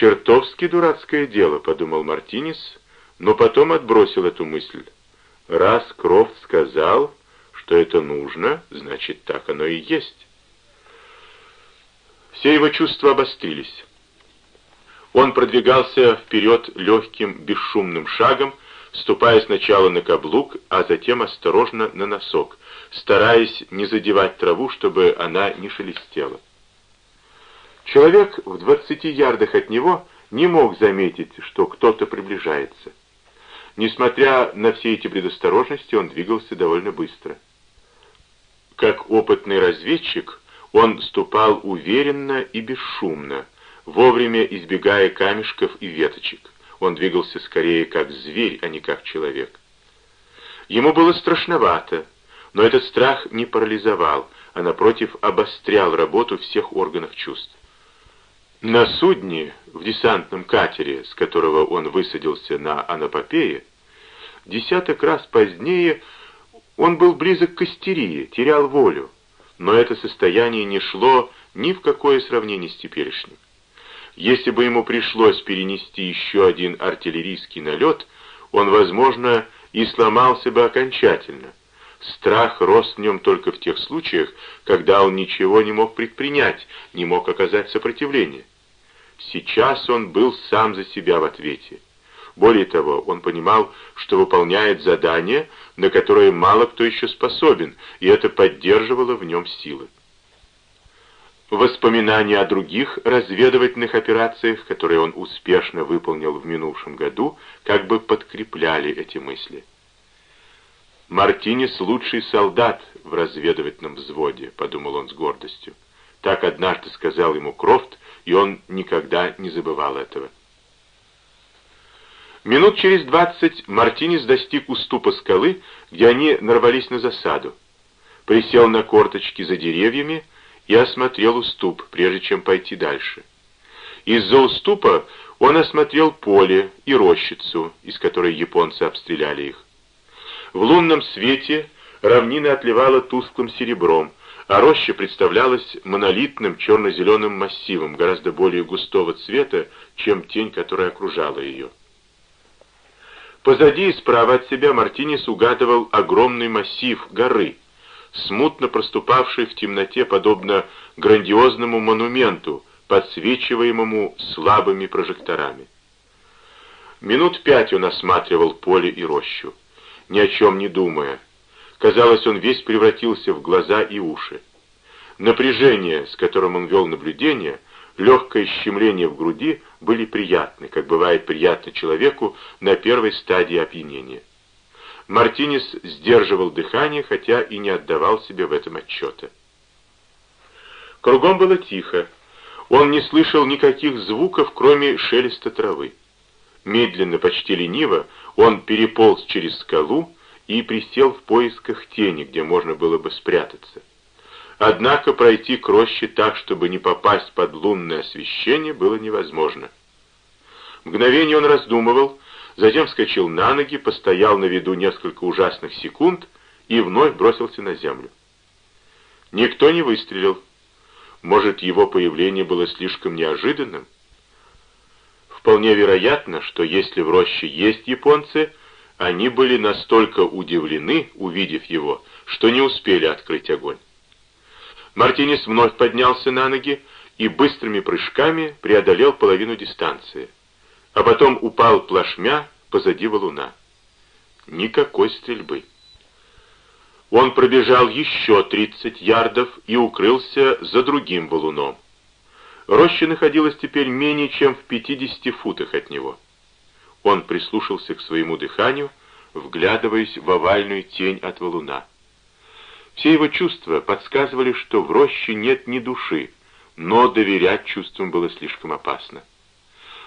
«Чертовски дурацкое дело», — подумал Мартинес, но потом отбросил эту мысль. Раз Крофт сказал, что это нужно, значит, так оно и есть. Все его чувства обострились. Он продвигался вперед легким, бесшумным шагом, ступая сначала на каблук, а затем осторожно на носок, стараясь не задевать траву, чтобы она не шелестела. Человек в двадцати ярдах от него не мог заметить, что кто-то приближается. Несмотря на все эти предосторожности, он двигался довольно быстро. Как опытный разведчик, он ступал уверенно и бесшумно, вовремя избегая камешков и веточек. Он двигался скорее как зверь, а не как человек. Ему было страшновато, но этот страх не парализовал, а напротив обострял работу всех органов чувств. На судне, в десантном катере, с которого он высадился на Анапопее, десяток раз позднее он был близок к истерии, терял волю, но это состояние не шло ни в какое сравнение с теперешним. Если бы ему пришлось перенести еще один артиллерийский налет, он, возможно, и сломался бы окончательно. Страх рос в нем только в тех случаях, когда он ничего не мог предпринять, не мог оказать сопротивление. Сейчас он был сам за себя в ответе. Более того, он понимал, что выполняет задание, на которое мало кто еще способен, и это поддерживало в нем силы. Воспоминания о других разведывательных операциях, которые он успешно выполнил в минувшем году, как бы подкрепляли эти мысли. «Мартинес — лучший солдат в разведывательном взводе», — подумал он с гордостью. Так однажды сказал ему Крофт, и он никогда не забывал этого. Минут через двадцать Мартинес достиг уступа скалы, где они нарвались на засаду. Присел на корточки за деревьями и осмотрел уступ, прежде чем пойти дальше. Из-за уступа он осмотрел поле и рощицу, из которой японцы обстреляли их. В лунном свете равнина отливала тусклым серебром, а роща представлялась монолитным черно-зеленым массивом, гораздо более густого цвета, чем тень, которая окружала ее. Позади и справа от себя Мартинес угадывал огромный массив горы, смутно проступавший в темноте, подобно грандиозному монументу, подсвечиваемому слабыми прожекторами. Минут пять он осматривал поле и рощу, ни о чем не думая, Казалось, он весь превратился в глаза и уши. Напряжение, с которым он вел наблюдение, легкое щемление в груди были приятны, как бывает приятно человеку на первой стадии опьянения. Мартинес сдерживал дыхание, хотя и не отдавал себе в этом отчета. Кругом было тихо. Он не слышал никаких звуков, кроме шелеста травы. Медленно, почти лениво, он переполз через скалу, и присел в поисках тени, где можно было бы спрятаться. Однако пройти к роще так, чтобы не попасть под лунное освещение, было невозможно. Мгновение он раздумывал, затем вскочил на ноги, постоял на виду несколько ужасных секунд и вновь бросился на землю. Никто не выстрелил. Может, его появление было слишком неожиданным? Вполне вероятно, что если в роще есть японцы, они были настолько удивлены, увидев его, что не успели открыть огонь. Мартинес вновь поднялся на ноги и быстрыми прыжками преодолел половину дистанции, а потом упал плашмя позади валуна. Никакой стрельбы. Он пробежал еще 30 ярдов и укрылся за другим валуном. Роща находилась теперь менее чем в 50 футах от него. Он прислушался к своему дыханию, вглядываясь в овальную тень от валуна. Все его чувства подсказывали, что в роще нет ни души, но доверять чувствам было слишком опасно.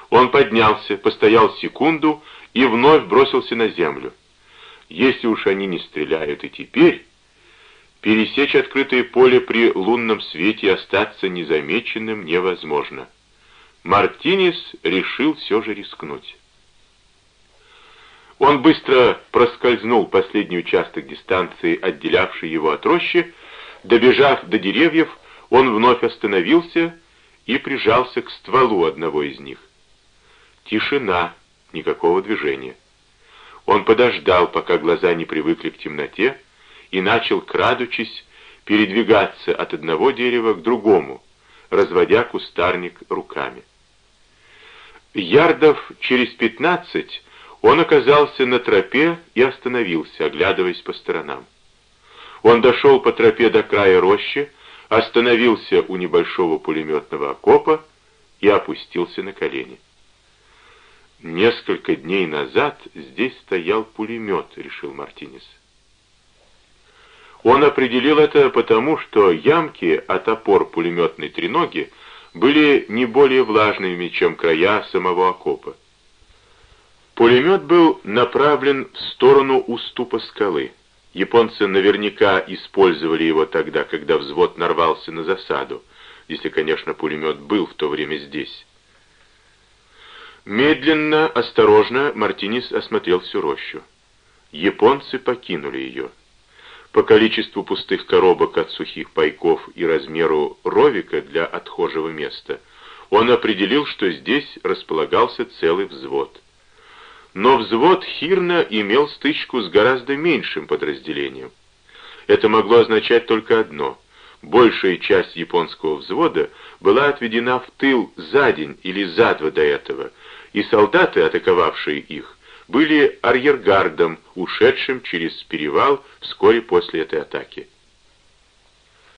Он поднялся, постоял секунду и вновь бросился на землю. Если уж они не стреляют и теперь, пересечь открытое поле при лунном свете и остаться незамеченным невозможно. Мартинес решил все же рискнуть. Он быстро проскользнул последний участок дистанции, отделявший его от рощи. Добежав до деревьев, он вновь остановился и прижался к стволу одного из них. Тишина, никакого движения. Он подождал, пока глаза не привыкли к темноте, и начал, крадучись, передвигаться от одного дерева к другому, разводя кустарник руками. Ярдов через пятнадцать он оказался на тропе и остановился, оглядываясь по сторонам. Он дошел по тропе до края рощи, остановился у небольшого пулеметного окопа и опустился на колени. «Несколько дней назад здесь стоял пулемет», — решил Мартинес. Он определил это потому, что ямки от опор пулеметной треноги были не более влажными, чем края самого окопа. Пулемет был направлен в сторону уступа скалы. Японцы наверняка использовали его тогда, когда взвод нарвался на засаду, если, конечно, пулемет был в то время здесь. Медленно, осторожно Мартинес осмотрел всю рощу. Японцы покинули ее. По количеству пустых коробок от сухих пайков и размеру ровика для отхожего места он определил, что здесь располагался целый взвод. Но взвод Хирна имел стычку с гораздо меньшим подразделением. Это могло означать только одно. Большая часть японского взвода была отведена в тыл за день или за два до этого, и солдаты, атаковавшие их, были арьергардом, ушедшим через перевал вскоре после этой атаки.